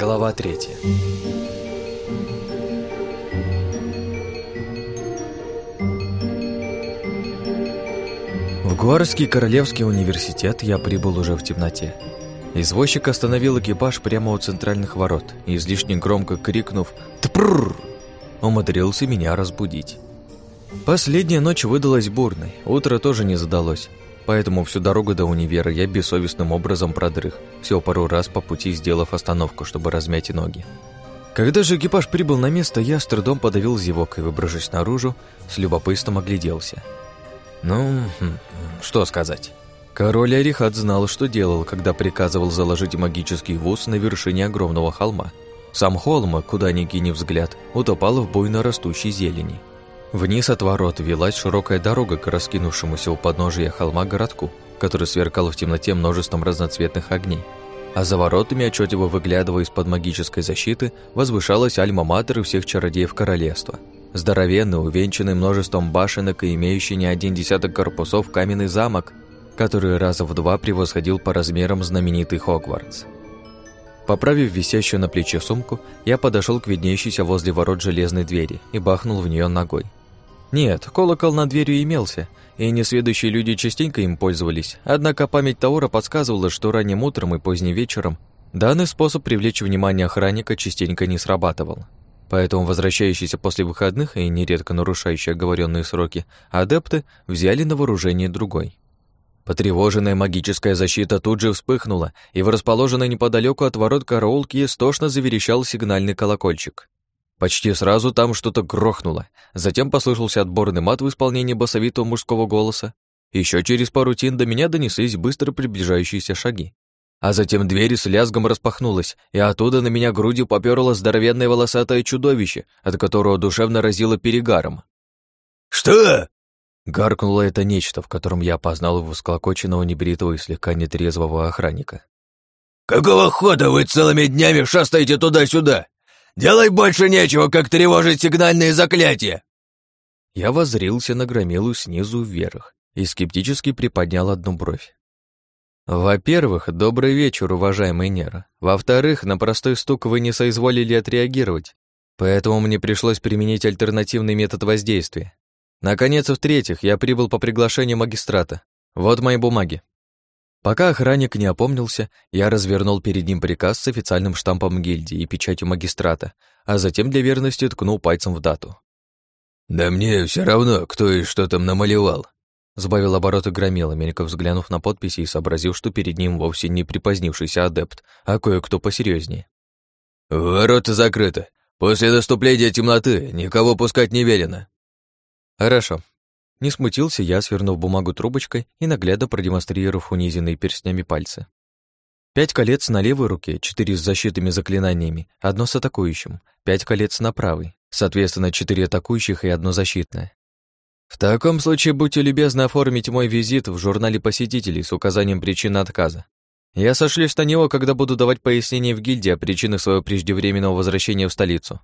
Глава третья. В Гуарский Королевский университет я прибыл уже в темноте. Извозчик остановил экипаж прямо у центральных ворот и, излишне громко крикнув «Тпрррр!», умудрился меня разбудить. Последняя ночь выдалась бурной, утро тоже не задалось, поэтому всю дорогу до универа я бессовестным образом продрых, всего пару раз по пути сделав остановку, чтобы размять ноги. Когда же экипаж прибыл на место, я с трудом подавил зевок и, выбравшись наружу, с любопытством огляделся. Ну, хм, что сказать. Король Арихат знал, что делал, когда приказывал заложить магический вуз на вершине огромного холма. Сам холм, куда ни кинь взгляд, утопал в буйно растущей зелени. Вниз от ворот велась широкая дорога к раскинувшемуся у подножия холма городку, который сверкал в темноте множеством разноцветных огней. А за воротами, отчетливо выглядывая из-под магической защиты, возвышалась альма-матер всех чародеев королевства. Здоровенный, увенчанный множеством башенок и имеющий не один десяток корпусов каменный замок, который раза в два превосходил по размерам знаменитый Хогвартс. Поправив висящую на плече сумку, я подошел к виднеющейся возле ворот железной двери и бахнул в нее ногой. Нет, колокол над дверью имелся, и несведущие люди частенько им пользовались, однако память Таура подсказывала, что ранним утром и поздним вечером данный способ привлечь внимание охранника частенько не срабатывал. Поэтому возвращающиеся после выходных и нередко нарушающие оговоренные сроки адепты взяли на вооружение другой. Потревоженная магическая защита тут же вспыхнула, и в расположенной неподалеку от ворот караулки истошно заверещал сигнальный колокольчик. Почти сразу там что-то грохнуло. Затем послышался отборный мат в исполнении басовитого мужского голоса. Еще через пару тин до меня донеслись быстро приближающиеся шаги. А затем дверь с лязгом распахнулась, и оттуда на меня грудью попёрло здоровенное волосатое чудовище, от которого душевно разило перегаром. «Что?» Гаркнуло это нечто, в котором я опознал его склокоченного небритого и слегка нетрезвого охранника. «Какого хода вы целыми днями шастаете туда-сюда? Делай больше нечего, как тревожить сигнальные заклятия!» Я воззрился на громилу снизу вверх и скептически приподнял одну бровь. Во-первых, добрый вечер, уважаемый Нера. Во-вторых, на простой стук вы не соизволили отреагировать, поэтому мне пришлось применить альтернативный метод воздействия. Наконец, в-третьих, я прибыл по приглашению магистрата. Вот мои бумаги. Пока охранник не опомнился, я развернул перед ним приказ с официальным штампом гильдии и печатью магистрата, а затем для верности ткнул пальцем в дату. «Да мне все равно, кто и что там намалевал», Сбавил обороты громила, мельком взглянув на подписи и сообразив, что перед ним вовсе не припозднившийся адепт, а кое-кто посерьезнее. «Ворота закрыты. После наступления темноты никого пускать не велено». «Хорошо». Не смутился я, свернув бумагу трубочкой и наглядно продемонстрировав унизенные перстнями пальцы. Пять колец на левой руке, четыре с защитными заклинаниями, одно с атакующим, пять колец на правой, соответственно, четыре атакующих и одно защитное. В таком случае будьте любезны оформить мой визит в журнале посетителей с указанием причины отказа. Я сошлюсь на него, когда буду давать пояснения в гильдии о причинах своего преждевременного возвращения в столицу.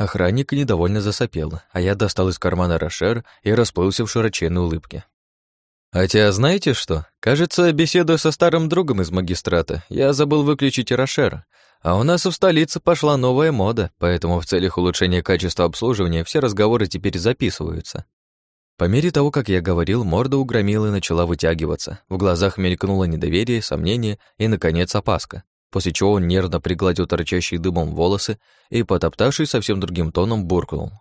Охранник недовольно засопел, а я достал из кармана Рошер и расплылся в широченной улыбке. Хотя знаете что? Кажется, беседуя со старым другом из магистрата, я забыл выключить Рошер, а у нас в столице пошла новая мода, поэтому в целях улучшения качества обслуживания все разговоры теперь записываются. По мере того, как я говорил, морда у громилы начала вытягиваться, в глазах мелькнуло недоверие, сомнение и, наконец, опаска после чего он нервно пригладил торчащие дымом волосы и, потоптавшись совсем другим тоном, буркнул.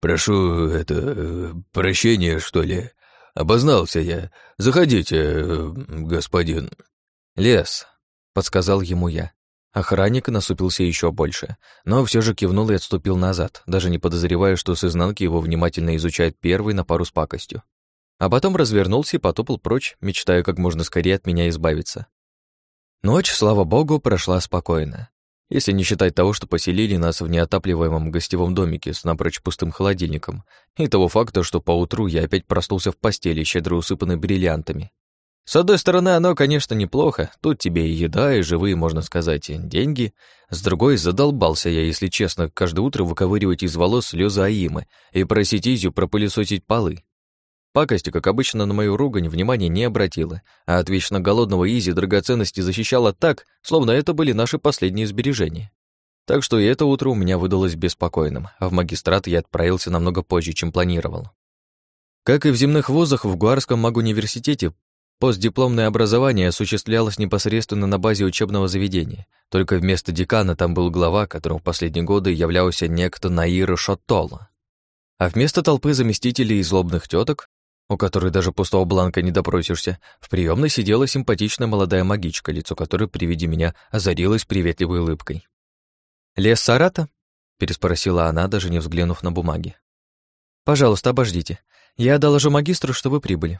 «Прошу, это, прощения, что ли? Обознался я. Заходите, господин». «Лес», — подсказал ему я. Охранник насупился еще больше, но все же кивнул и отступил назад, даже не подозревая, что с изнанки его внимательно изучает первый на пару с пакостью. А потом развернулся и потопал прочь, мечтая как можно скорее от меня избавиться. Ночь, слава богу, прошла спокойно. Если не считать того, что поселили нас в неотапливаемом гостевом домике с напрочь пустым холодильником, и того факта, что поутру я опять проснулся в постели, щедро усыпанной бриллиантами. С одной стороны, оно, конечно, неплохо, тут тебе и еда, и живые, можно сказать, деньги. С другой, задолбался я, если честно, каждое утро выковыривать из волос слезы Аимы и просить Изю пропылесосить полы. Пакости, как обычно, на мою ругань внимания не обратила, а от вечно голодного Изи драгоценности защищала так, словно это были наши последние сбережения. Так что и это утро у меня выдалось беспокойным, а в магистрат я отправился намного позже, чем планировал. Как и в земных вузах, в Гуарском магуниверситете постдипломное образование осуществлялось непосредственно на базе учебного заведения, только вместо декана там был глава, которым в последние годы являлся некто Наира Шоттола. А вместо толпы заместителей и злобных теток у которой даже пустого бланка не допросишься, в приемной сидела симпатичная молодая магичка, лицо которой при виде меня озарилось приветливой улыбкой. «Лес Сарата?» — переспросила она, даже не взглянув на бумаги. «Пожалуйста, обождите. Я доложу магистру, что вы прибыли».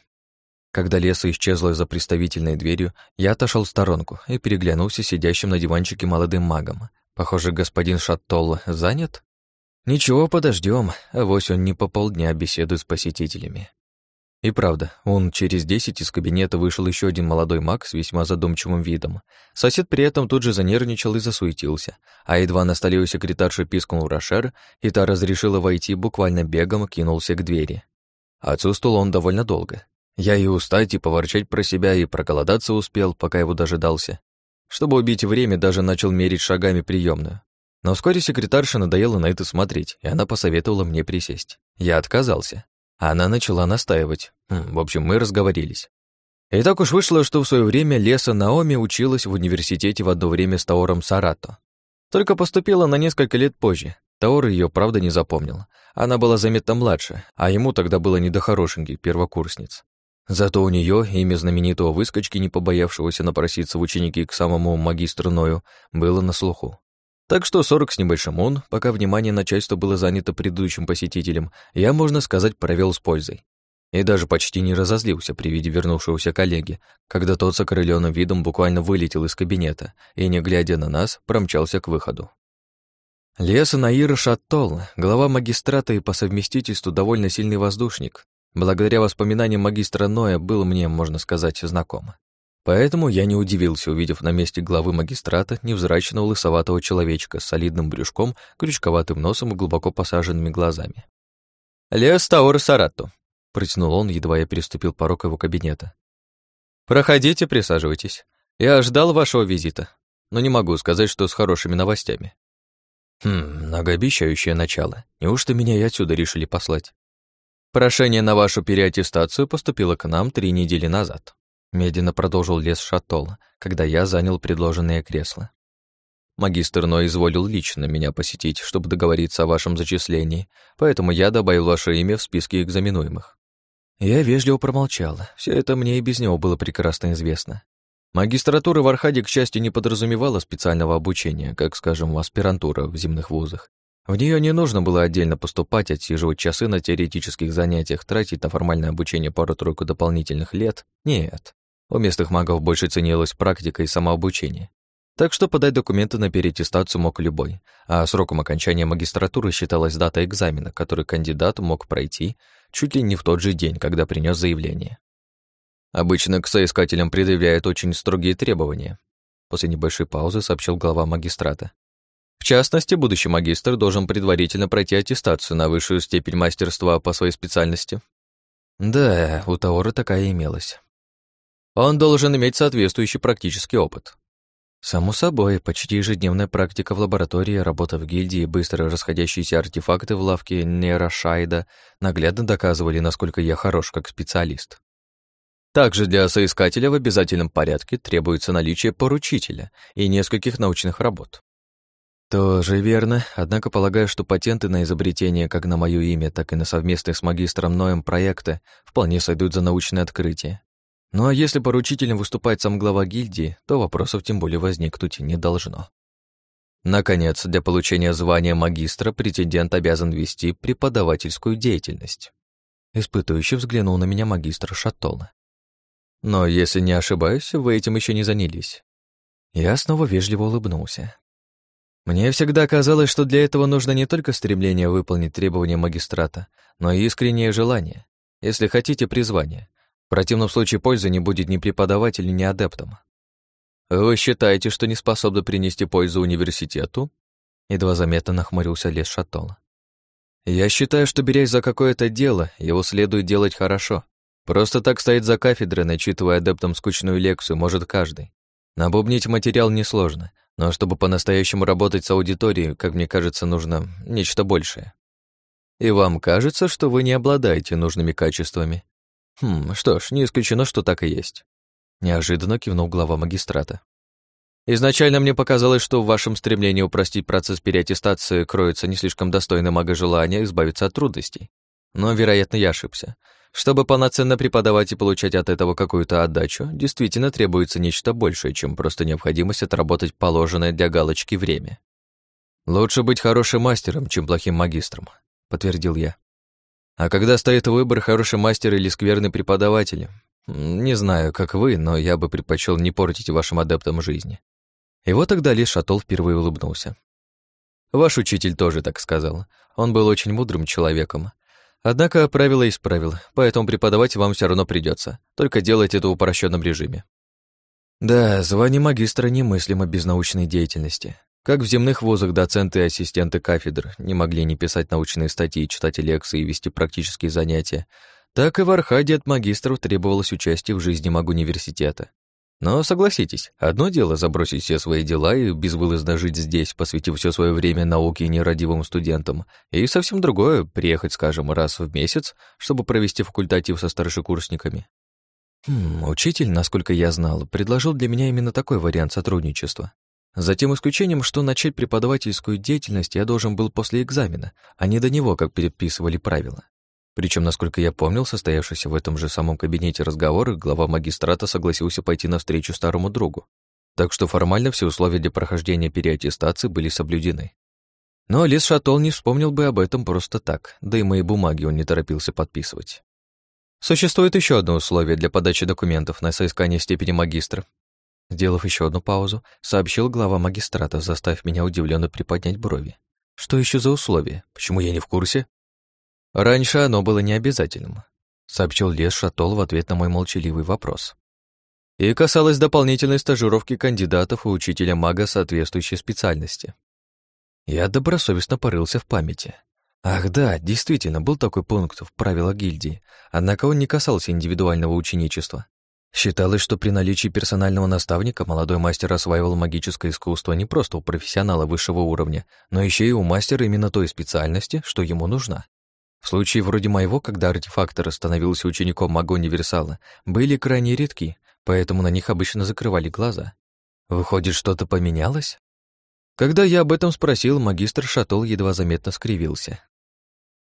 Когда Леса исчезла за представительной дверью, я отошел в сторонку и переглянулся сидящим на диванчике молодым магом. Похоже, господин Шаттол занят? Ничего, подождем, авось он не по полдня беседует с посетителями. И правда, он через десять из кабинета вышел еще один молодой маг с весьма задумчивым видом. Сосед при этом тут же занервничал и засуетился, а едва на столе у секретарши пискнул Рошер, и та разрешила войти, буквально бегом кинулся к двери. Отсутствовал он довольно долго. Я и устать, и поворчать про себя, и проголодаться успел, пока его дожидался. Чтобы убить время, даже начал мерить шагами приемную. Но вскоре секретарша надоело на это смотреть, и она посоветовала мне присесть. Я отказался. Она начала настаивать. В общем, мы разговорились. И так уж вышло, что в свое время Леса Наоми училась в университете в одно время с Таором Сарато. Только поступила на несколько лет позже. Таор ее, правда, не запомнил. Она была заметно младше, а ему тогда было не до хорошеньких первокурсниц. Зато у нее имя знаменитого выскочки, не побоявшегося напроситься в ученики к самому магистру Ною, было на слуху. Так что сорок с небольшим он, пока внимание начальства было занято предыдущим посетителем, я, можно сказать, провел с пользой. И даже почти не разозлился при виде вернувшегося коллеги, когда тот с окрылённым видом буквально вылетел из кабинета и, не глядя на нас, промчался к выходу. Леса Наира Шаттол, глава магистрата и по совместительству довольно сильный воздушник, благодаря воспоминаниям магистра Ноя был мне, можно сказать, знаком. Поэтому я не удивился, увидев на месте главы магистрата невзрачного лысоватого человечка с солидным брюшком, крючковатым носом и глубоко посаженными глазами. «Лес Таор Сарату», — протянул он, едва я переступил порог его кабинета. «Проходите, присаживайтесь. Я ждал вашего визита, но не могу сказать, что с хорошими новостями». «Хм, многообещающее начало. Неужто меня и отсюда решили послать?» «Прошение на вашу переаттестацию поступило к нам три недели назад», Медленно продолжил лес Шатол, когда я занял предложенное кресло. Магистр Ной изволил лично меня посетить, чтобы договориться о вашем зачислении, поэтому я добавил ваше имя в списке экзаменуемых. Я вежливо промолчал. Все это мне и без него было прекрасно известно. Магистратура в Архаде, к счастью, не подразумевала специального обучения, как, скажем, аспирантура в земных вузах. В нее не нужно было отдельно поступать, отсиживать часы на теоретических занятиях, тратить на формальное обучение пару-тройку дополнительных лет. Нет. У местных магов больше ценилась практика и самообучение. Так что подать документы на переаттестацию мог любой, а сроком окончания магистратуры считалась дата экзамена, который кандидат мог пройти чуть ли не в тот же день, когда принес заявление. Обычно к соискателям предъявляют очень строгие требования. После небольшой паузы сообщил глава магистрата. В частности, будущий магистр должен предварительно пройти аттестацию на высшую степень мастерства по своей специальности. Да, у Таора такая имелась. Он должен иметь соответствующий практический опыт. Само собой, почти ежедневная практика в лаборатории, работа в гильдии и быстро расходящиеся артефакты в лавке Нейрошайда наглядно доказывали, насколько я хорош как специалист. Также для соискателя в обязательном порядке требуется наличие поручителя и нескольких научных работ. Тоже верно, однако полагаю, что патенты на изобретение как на моё имя, так и на совместные с магистром Ноем проекты вполне сойдут за научное открытие. Ну а если поручителем выступает сам глава гильдии, то вопросов тем более возникнуть не должно. Наконец, для получения звания магистра претендент обязан вести преподавательскую деятельность. Испытующий взглянул на меня магистр Шаттола. Но, если не ошибаюсь, вы этим еще не занялись. Я снова вежливо улыбнулся. Мне всегда казалось, что для этого нужно не только стремление выполнить требования магистрата, но и искреннее желание, если хотите, призвание, в противном случае пользы не будет ни преподавателю, ни адептам. Вы считаете, что не способны принести пользу университету? Едва заметно нахмурился Лес Шатол. Я считаю, что, берясь за какое-то дело, его следует делать хорошо. Просто так стоит за кафедрой, начитывая адептам скучную лекцию, может каждый. Набубнить материал несложно, но чтобы по-настоящему работать с аудиторией, как мне кажется, нужно нечто большее. И вам кажется, что вы не обладаете нужными качествами? Хм, что ж, не исключено, что так и есть. Неожиданно кивнул глава магистрата. Изначально мне показалось, что в вашем стремлении упростить процесс переаттестации кроется не слишком достойное мага желание избавиться от трудностей. Но, вероятно, я ошибся. Чтобы полноценно преподавать и получать от этого какую-то отдачу, действительно требуется нечто большее, чем просто необходимость отработать положенное для галочки время. «Лучше быть хорошим мастером, чем плохим магистром», — подтвердил я. «А когда стоит выбор, хороший мастер или скверный преподаватель, не знаю, как вы, но я бы предпочел не портить вашим адептам жизни». И вот тогда Ли Шатол впервые улыбнулся. «Ваш учитель тоже так сказал. Он был очень мудрым человеком, Однако правило есть правило, поэтому преподавать вам все равно придется. Только делать это в упрощенном режиме. Да, звание магистра немыслимо без научной деятельности. Как в земных вузах доценты и ассистенты кафедр не могли не писать научные статьи, читать лекции и вести практические занятия, так и в Архаде от магистров требовалось участие в жизни маг-университета. Но согласитесь, одно дело забросить все свои дела и безвылазно жить здесь, посвятив все свое время науке и нерадивым студентам, и совсем другое — приехать, скажем, раз в месяц, чтобы провести факультатив со старшекурсниками. Хм, учитель, насколько я знал, предложил для меня именно такой вариант сотрудничества. За тем исключением, что начать преподавательскую деятельность я должен был после экзамена, а не до него, как переписывали правила. Причем, насколько я помнил, состоявшийся в этом же самом кабинете разговор, глава магистрата согласился пойти навстречу старому другу. Так что формально все условия для прохождения переаттестации были соблюдены. Но Лис Шатол не вспомнил бы об этом просто так, да и мои бумаги он не торопился подписывать. Существует еще одно условие для подачи документов на соискание степени магистра. Сделав еще одну паузу, сообщил глава магистрата, заставив меня удивленно приподнять брови. Что еще за условие? Почему я не в курсе? Раньше оно было необязательным, сообщил Лес Шатол в ответ на мой молчаливый вопрос. И касалось дополнительной стажировки кандидатов и учителя мага соответствующей специальности. Я добросовестно порылся в памяти. Ах да, действительно, был такой пункт в правилах гильдии, однако он не касался индивидуального ученичества. Считалось, что при наличии персонального наставника молодой мастер осваивал магическое искусство не просто у профессионала высшего уровня, но еще и у мастера именно той специальности, что ему нужна. В случае вроде моего, когда артефактор становился учеником мага-универсала, были крайне редки, поэтому на них обычно закрывали глаза. Выходит, что-то поменялось? Когда я об этом спросил, магистр Шатол едва заметно скривился.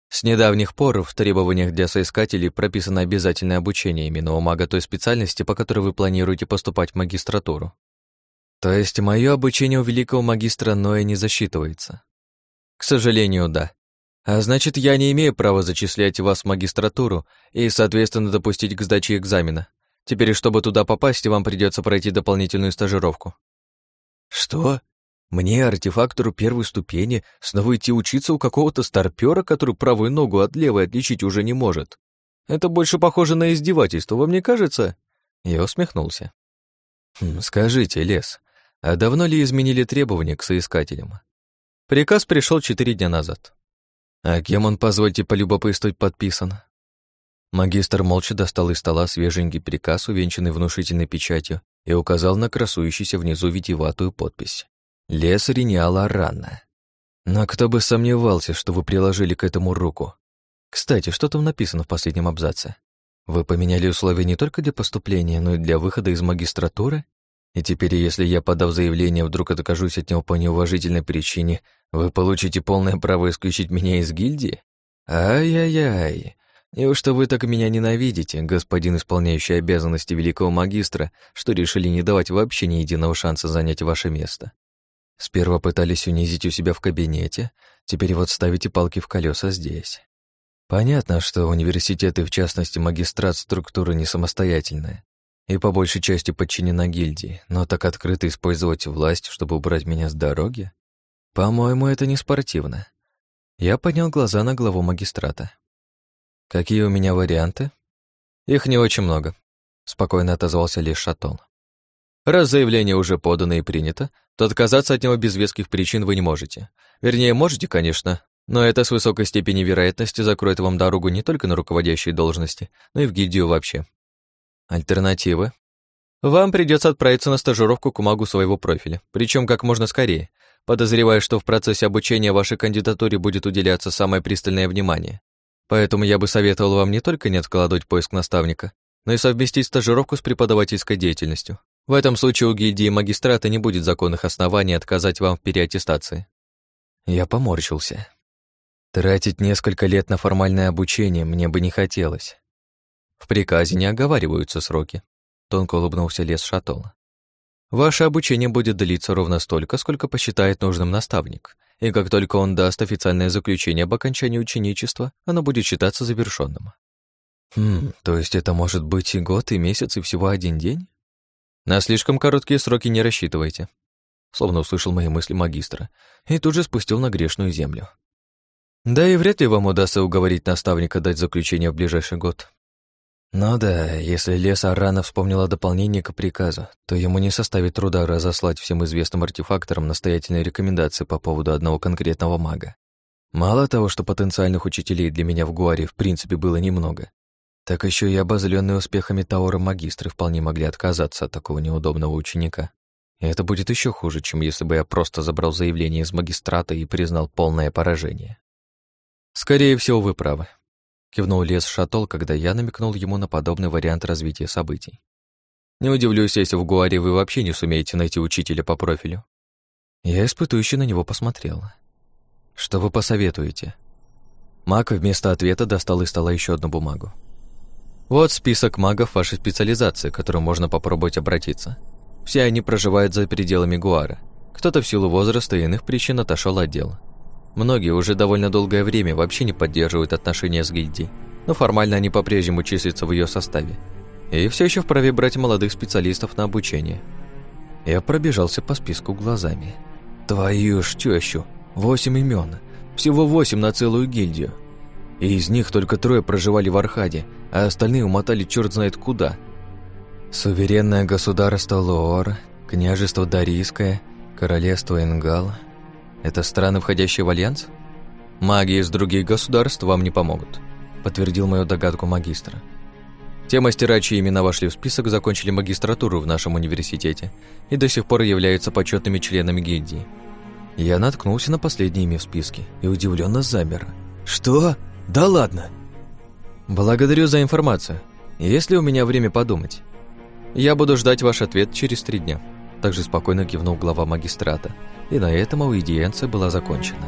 С недавних пор в требованиях для соискателей прописано обязательное обучение именно у мага той специальности, по которой вы планируете поступать в магистратуру. То есть мое обучение у великого магистра Ноя не засчитывается? К сожалению, да. А значит, я не имею права зачислять вас в магистратуру и, соответственно, допустить к сдаче экзамена. Теперь, чтобы туда попасть, вам придется пройти дополнительную стажировку. Что? Мне, артефактору первой ступени, снова идти учиться у какого-то старпера, который правую ногу от левой отличить уже не может? Это больше похоже на издевательство, вам не кажется? Я усмехнулся. Хм, скажите, Лес, а давно ли изменили требования к соискателям? Приказ пришел четыре дня назад. А кем он, позвольте полюбопытствовать, подписан? Магистр молча достал из стола свеженький приказ, увенчанный внушительной печатью, и указал на красующуюся внизу витиеватую подпись. «Лес Риниала Ранна». Но кто бы сомневался, что вы приложили к этому руку. Кстати, что там написано в последнем абзаце? Вы поменяли условия не только для поступления, но и для выхода из магистратуры? И теперь, если я, подав заявление, вдруг откажусь от него по неуважительной причине, вы получите полное право исключить меня из гильдии? Ай-яй-яй. Неужто вы так меня ненавидите, господин исполняющий обязанности великого магистра, что решили не давать вообще ни единого шанса занять ваше место? Сперва пытались унизить у себя в кабинете, теперь вот ставите палки в колеса здесь. Понятно, что университеты, в частности магистрат, структура не самостоятельная и по большей части подчинена гильдии, но так открыто использовать власть, чтобы убрать меня с дороги? По-моему, это не спортивно. Я поднял глаза на главу магистрата. Какие у меня варианты? Их не очень много, спокойно отозвался лишь Шатон. Раз заявление уже подано и принято, то отказаться от него без веских причин вы не можете. Вернее, можете, конечно, Но это с высокой степенью вероятности закроет вам дорогу не только на руководящие должности, но и в гильдию вообще. Альтернативы? Вам придется отправиться на стажировку к магу своего профиля, причем как можно скорее, подозревая, что в процессе обучения вашей кандидатуре будет уделяться самое пристальное внимание. Поэтому я бы советовал вам не только не откладывать поиск наставника, но и совместить стажировку с преподавательской деятельностью. В этом случае у гильдии магистрата не будет законных оснований отказать вам в переаттестации. Я поморщился. Тратить несколько лет на формальное обучение мне бы не хотелось. В приказе не оговариваются сроки. Тонко улыбнулся лес Шатол. Ваше обучение будет длиться ровно столько, сколько посчитает нужным наставник, и как только он даст официальное заключение об окончании ученичества, оно будет считаться завершенным. Хм, то есть это может быть и год, и месяц, и всего один день? На слишком короткие сроки не рассчитывайте. Словно услышал мои мысли магистра, и тут же спустил на грешную землю. Да и вряд ли вам удастся уговорить наставника дать заключение в ближайший год. Ну да, если Леса рано вспомнила дополнение к приказу, то ему не составит труда разослать всем известным артефакторам настоятельные рекомендации по поводу одного конкретного мага. Мало того, что потенциальных учителей для меня в Гуаре в принципе было немного, так еще и обозленные успехами Таора магистры вполне могли отказаться от такого неудобного ученика. И это будет еще хуже, чем если бы я просто забрал заявление из магистрата и признал полное поражение. «Скорее всего, вы правы», — кивнул Лес Шатол, когда я намекнул ему на подобный вариант развития событий. «Не удивлюсь, если в Гуаре вы вообще не сумеете найти учителя по профилю». Я испытующе на него посмотрел. «Что вы посоветуете?» Маг вместо ответа достал из стола еще одну бумагу. «Вот список магов вашей специализации, к которым можно попробовать обратиться. Все они проживают за пределами Гуара. Кто-то в силу возраста и иных причин отошел от дела. Многие уже довольно долгое время вообще не поддерживают отношения с гильдией, но формально они по-прежнему числятся в ее составе. И все еще вправе брать молодых специалистов на обучение. Я пробежался по списку глазами. Твою ж тещу, восемь имен, всего восемь на целую гильдию. И из них только трое проживали в Архаде, а остальные умотали черт знает куда. Суверенное государство Лоор, княжество Дарийское, королевство Энгал – это страны, входящие в альянс? Маги из других государств вам не помогут, подтвердил мою догадку магистра. Те мастера, чьи имена вошли в список, закончили магистратуру в нашем университете и до сих пор являются почетными членами гильдии. Я наткнулся на последнее имя в списке и удивленно замер. «Что? Да ладно!» «Благодарю за информацию. Есть ли у меня время подумать?» «Я буду ждать ваш ответ через три дня», также спокойно кивнул глава магистрата, и на этом аудиенция была закончена.